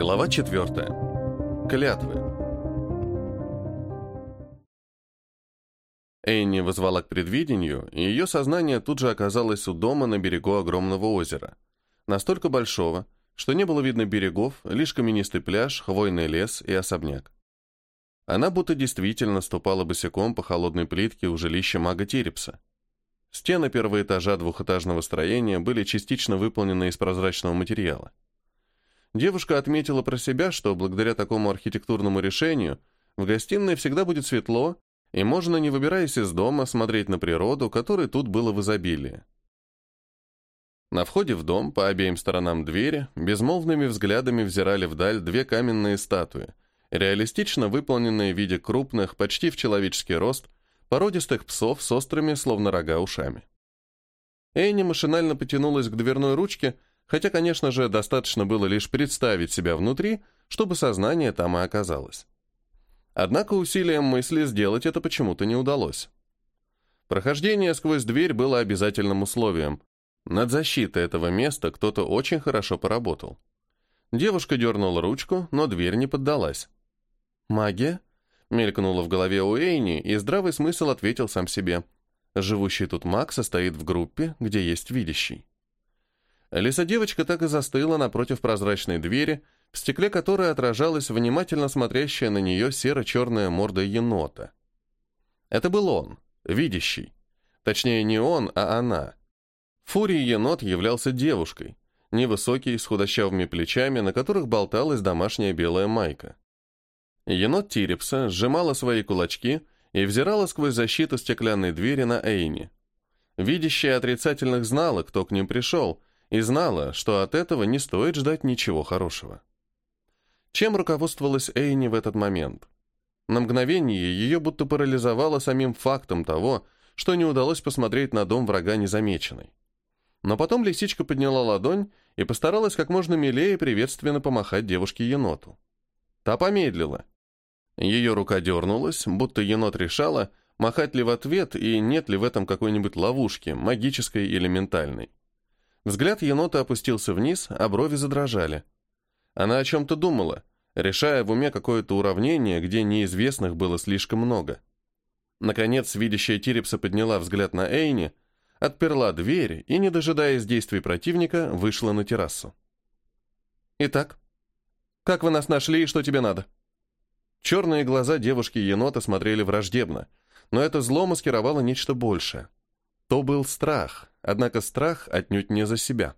Глава 4. Клятвы. Энни вызвала к предвидению, и ее сознание тут же оказалось у дома на берегу огромного озера. Настолько большого, что не было видно берегов, лишь каменистый пляж, хвойный лес и особняк. Она будто действительно ступала босиком по холодной плитке у жилища мага Тирипса. Стены первого этажа двухэтажного строения были частично выполнены из прозрачного материала. Девушка отметила про себя, что благодаря такому архитектурному решению в гостиной всегда будет светло, и можно, не выбираясь из дома, смотреть на природу, которой тут было в изобилии. На входе в дом, по обеим сторонам двери, безмолвными взглядами взирали вдаль две каменные статуи, реалистично выполненные в виде крупных, почти в человеческий рост, породистых псов с острыми, словно рога, ушами. Энни машинально потянулась к дверной ручке, хотя, конечно же, достаточно было лишь представить себя внутри, чтобы сознание там и оказалось. Однако усилием мысли сделать это почему-то не удалось. Прохождение сквозь дверь было обязательным условием. Над защитой этого места кто-то очень хорошо поработал. Девушка дернула ручку, но дверь не поддалась. «Магия?» Мелькнуло в голове у Эйни, и здравый смысл ответил сам себе. Живущий тут маг состоит в группе, где есть видящий. Лиса-девочка так и застыла напротив прозрачной двери, в стекле которой отражалась внимательно смотрящая на нее серо-черная морда енота. Это был он, видящий. Точнее, не он, а она. Фурий-енот являлся девушкой, невысокий, с худощавыми плечами, на которых болталась домашняя белая майка. Енот Тирипса сжимала свои кулачки и взирала сквозь защиту стеклянной двери на Эйни. Видящая отрицательных знала, кто к ним пришел, и знала, что от этого не стоит ждать ничего хорошего. Чем руководствовалась Эйни в этот момент? На мгновение ее будто парализовало самим фактом того, что не удалось посмотреть на дом врага незамеченной. Но потом лисичка подняла ладонь и постаралась как можно милее приветственно помахать девушке-еноту. Та помедлила, ее рука дернулась, будто енот решала, махать ли в ответ и нет ли в этом какой-нибудь ловушки, магической или ментальной. Взгляд енота опустился вниз, а брови задрожали. Она о чем-то думала, решая в уме какое-то уравнение, где неизвестных было слишком много. Наконец, видящая Тирипса подняла взгляд на Эйни, отперла дверь и, не дожидаясь действий противника, вышла на террасу. «Итак, как вы нас нашли и что тебе надо?» Черные глаза девушки-енота смотрели враждебно, но это зло маскировало нечто большее. То был страх, однако страх отнюдь не за себя.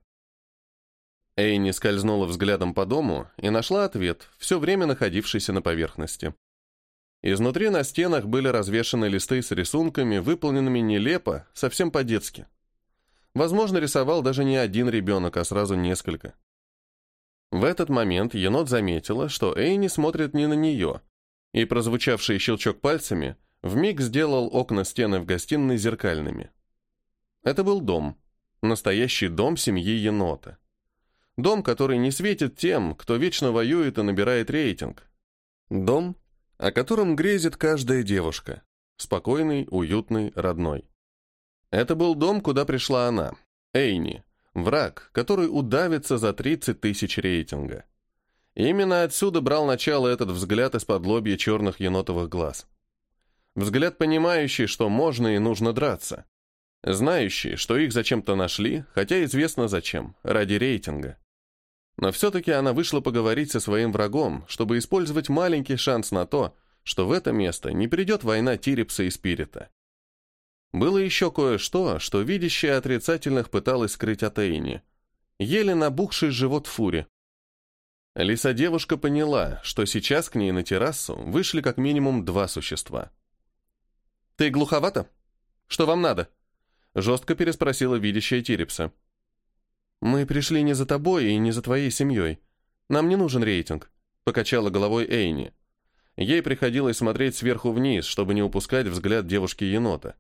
Эйни скользнула взглядом по дому и нашла ответ, все время находившийся на поверхности. Изнутри на стенах были развешаны листы с рисунками, выполненными нелепо, совсем по-детски. Возможно, рисовал даже не один ребенок, а сразу несколько. В этот момент енот заметила, что Эйни смотрит не на нее, и прозвучавший щелчок пальцами вмиг сделал окна стены в гостиной зеркальными. Это был дом, настоящий дом семьи енота. Дом, который не светит тем, кто вечно воюет и набирает рейтинг. Дом, о котором грезит каждая девушка. Спокойный, уютный, родной. Это был дом, куда пришла она, Эйни, враг, который удавится за 30 тысяч рейтинга. Именно отсюда брал начало этот взгляд из-под лобья черных енотовых глаз. Взгляд, понимающий, что можно и нужно драться. Знающий, что их зачем-то нашли, хотя известно зачем, ради рейтинга. Но все-таки она вышла поговорить со своим врагом, чтобы использовать маленький шанс на то, что в это место не придет война Тирипса и Спирита. Было еще кое-что, что видящая отрицательных пыталась скрыть от Эйни. Еле набухший живот Фури. Лиса-девушка поняла, что сейчас к ней на террасу вышли как минимум два существа. «Ты глуховата? Что вам надо?» Жестко переспросила видящая Тирипса. «Мы пришли не за тобой и не за твоей семьей. Нам не нужен рейтинг», — покачала головой Эйни. Ей приходилось смотреть сверху вниз, чтобы не упускать взгляд девушки-енота.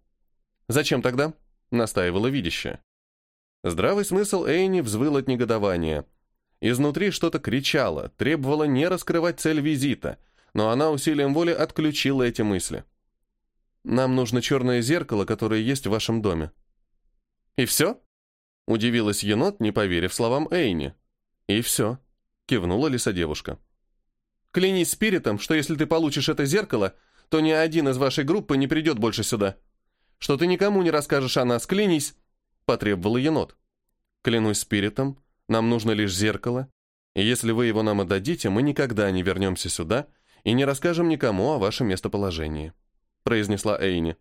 «Зачем тогда?» — настаивала видящая. Здравый смысл Эйни взвыл от негодования — Изнутри что-то кричало, требовало не раскрывать цель визита, но она усилием воли отключила эти мысли. «Нам нужно черное зеркало, которое есть в вашем доме». «И все?» — удивилась енот, не поверив словам Эйни. «И все», — кивнула лиса-девушка. «Клянись спиритом, что если ты получишь это зеркало, то ни один из вашей группы не придет больше сюда. Что ты никому не расскажешь о нас, клянись!» — потребовал енот. «Клянусь спиритом, нам нужно лишь зеркало, и если вы его нам отдадите, мы никогда не вернемся сюда и не расскажем никому о вашем местоположении», — произнесла Эйни.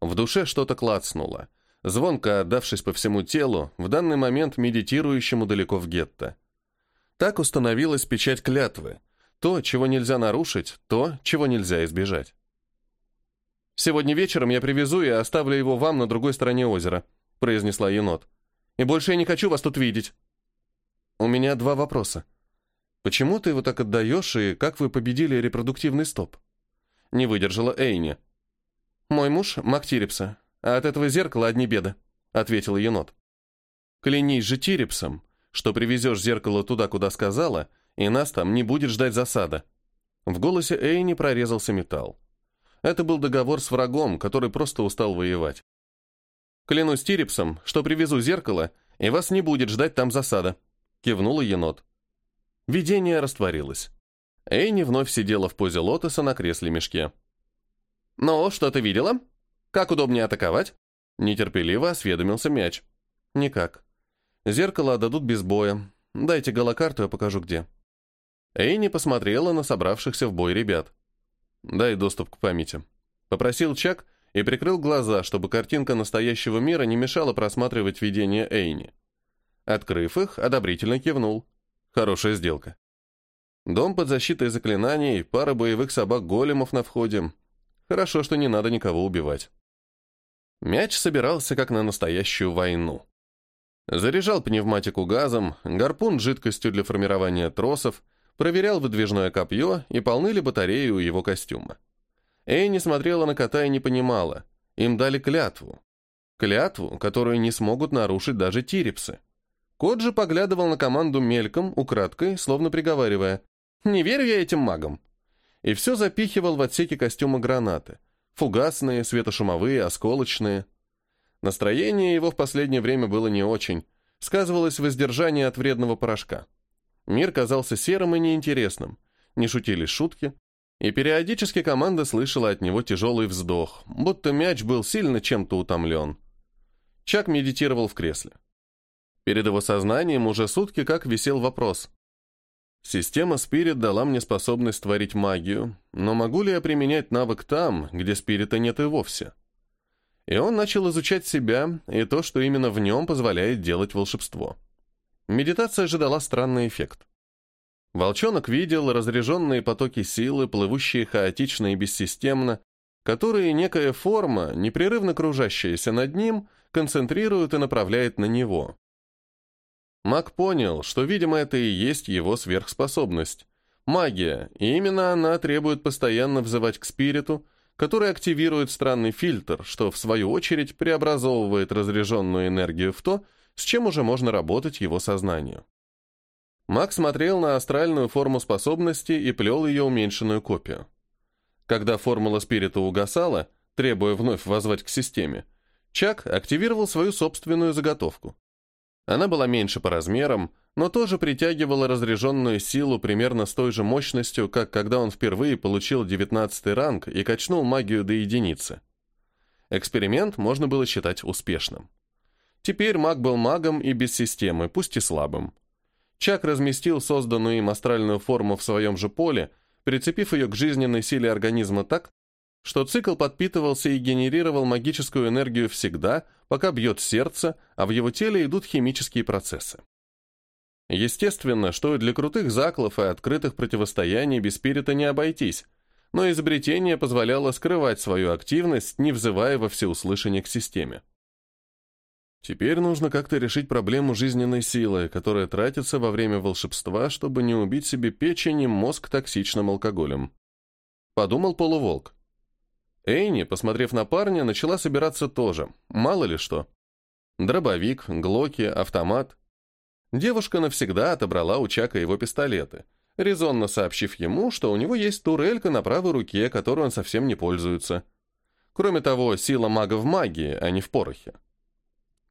В душе что-то клацнуло, звонко отдавшись по всему телу, в данный момент медитирующему далеко в гетто. Так установилась печать клятвы, то, чего нельзя нарушить, то, чего нельзя избежать. «Сегодня вечером я привезу и оставлю его вам на другой стороне озера», — произнесла енот. «И больше я не хочу вас тут видеть». «У меня два вопроса. Почему ты его так отдаешь, и как вы победили репродуктивный стоп?» Не выдержала Эйни. «Мой муж — маг Тирипса, а от этого зеркала одни беды», — ответил енот. «Клянись же Тирипсом, что привезешь зеркало туда, куда сказала, и нас там не будет ждать засада». В голосе Эйни прорезался металл. Это был договор с врагом, который просто устал воевать. «Клянусь Тирипсом, что привезу зеркало, и вас не будет ждать там засада», — кивнула енот. Видение растворилось. Эйни вновь сидела в позе лотоса на кресле-мешке. «Ну, что ты видела? Как удобнее атаковать?» Нетерпеливо осведомился мяч. «Никак. Зеркало отдадут без боя. Дайте голокарту, я покажу где». Эйни посмотрела на собравшихся в бой ребят. «Дай доступ к памяти». Попросил Чак и прикрыл глаза, чтобы картинка настоящего мира не мешала просматривать видение Эйни. Открыв их, одобрительно кивнул. Хорошая сделка. Дом под защитой заклинаний, пара боевых собак-големов на входе. Хорошо, что не надо никого убивать. Мяч собирался как на настоящую войну. Заряжал пневматику газом, гарпун жидкостью для формирования тросов, проверял выдвижное копье и полны ли батареи у его костюма. Эй смотрела на кота и не понимала. Им дали клятву. Клятву, которую не смогут нарушить даже тирипсы. Кот же поглядывал на команду мельком, украдкой, словно приговаривая «Не верю я этим магам» и все запихивал в отсеки костюма гранаты. Фугасные, светошумовые, осколочные. Настроение его в последнее время было не очень. Сказывалось воздержание от вредного порошка. Мир казался серым и неинтересным. Не шутили шутки. И периодически команда слышала от него тяжелый вздох, будто мяч был сильно чем-то утомлен. Чак медитировал в кресле. Перед его сознанием уже сутки как висел вопрос. Система Спирит дала мне способность творить магию, но могу ли я применять навык там, где спирита нет и вовсе? И он начал изучать себя и то, что именно в нем позволяет делать волшебство. Медитация же дала странный эффект. Волчонок видел разряженные потоки силы, плывущие хаотично и бессистемно, которые некая форма, непрерывно кружащаяся над ним, концентрирует и направляет на него. Маг понял, что, видимо, это и есть его сверхспособность. Магия, и именно она требует постоянно взывать к спириту, который активирует странный фильтр, что, в свою очередь, преобразовывает разряженную энергию в то, с чем уже можно работать его сознанию. Маг смотрел на астральную форму способности и плел ее уменьшенную копию. Когда формула спирита угасала, требуя вновь возвать к системе, Чак активировал свою собственную заготовку. Она была меньше по размерам, но тоже притягивала разряженную силу примерно с той же мощностью, как когда он впервые получил 19 ранг и качнул магию до единицы. Эксперимент можно было считать успешным. Теперь маг был магом и без системы, пусть и слабым. Чак разместил созданную им астральную форму в своем же поле, прицепив ее к жизненной силе организма так, что цикл подпитывался и генерировал магическую энергию всегда, пока бьет сердце, а в его теле идут химические процессы. Естественно, что для крутых заклов и открытых противостояний без спирита не обойтись, но изобретение позволяло скрывать свою активность, не взывая во всеуслышание к системе. Теперь нужно как-то решить проблему жизненной силы, которая тратится во время волшебства, чтобы не убить себе печень и мозг токсичным алкоголем. Подумал полуволк. Эйни, посмотрев на парня, начала собираться тоже, мало ли что. Дробовик, глоки, автомат. Девушка навсегда отобрала у Чака его пистолеты, резонно сообщив ему, что у него есть турелька на правой руке, которой он совсем не пользуется. Кроме того, сила мага в магии, а не в порохе.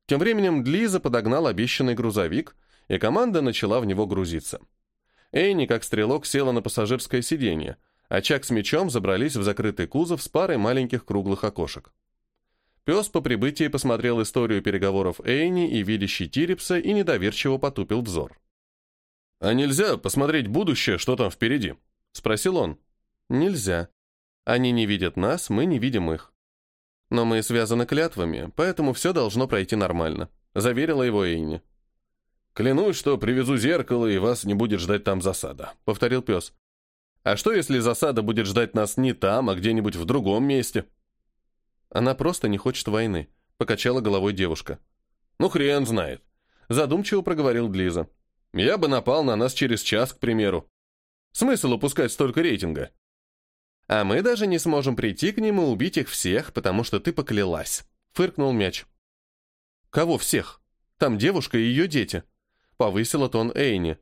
Тем временем Длиза подогнал обещанный грузовик и команда начала в него грузиться. Эйни, как стрелок, села на пассажирское сиденье, а Чак с мечом забрались в закрытый кузов с парой маленьких круглых окошек. Пес по прибытии посмотрел историю переговоров Эйни и видящий Тирипса и недоверчиво потупил взор. «А нельзя посмотреть будущее, что там впереди?» — спросил он. «Нельзя. Они не видят нас, мы не видим их. Но мы связаны клятвами, поэтому все должно пройти нормально», — заверила его Эйни. «Клянусь, что привезу зеркало, и вас не будет ждать там засада», — повторил пес. «А что, если засада будет ждать нас не там, а где-нибудь в другом месте?» Она просто не хочет войны, покачала головой девушка. Ну хрен знает. Задумчиво проговорил Длиза. Я бы напал на нас через час, к примеру. Смысл упускать столько рейтинга? А мы даже не сможем прийти к ним и убить их всех, потому что ты поклялась. Фыркнул мяч. Кого всех? Там девушка и ее дети. Повысила тон Эйни.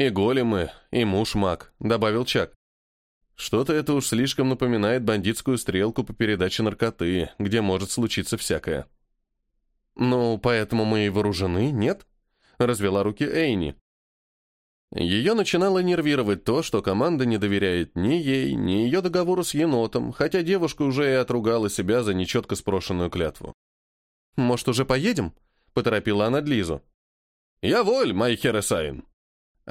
И големы, и муж маг, добавил Чак. Что-то это уж слишком напоминает бандитскую стрелку по передаче наркоты, где может случиться всякое. «Ну, поэтому мы и вооружены, нет?» — развела руки Эйни. Ее начинало нервировать то, что команда не доверяет ни ей, ни ее договору с енотом, хотя девушка уже и отругала себя за нечетко спрошенную клятву. «Может, уже поедем?» — поторопила она Длизу. «Jawohl, meine Herrscherin!»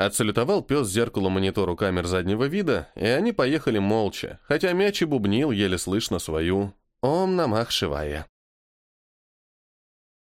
Отсалютовал пес зеркалу монитору камер заднего вида, и они поехали молча, хотя мяч и бубнил еле слышно свою «Ом намах шивая».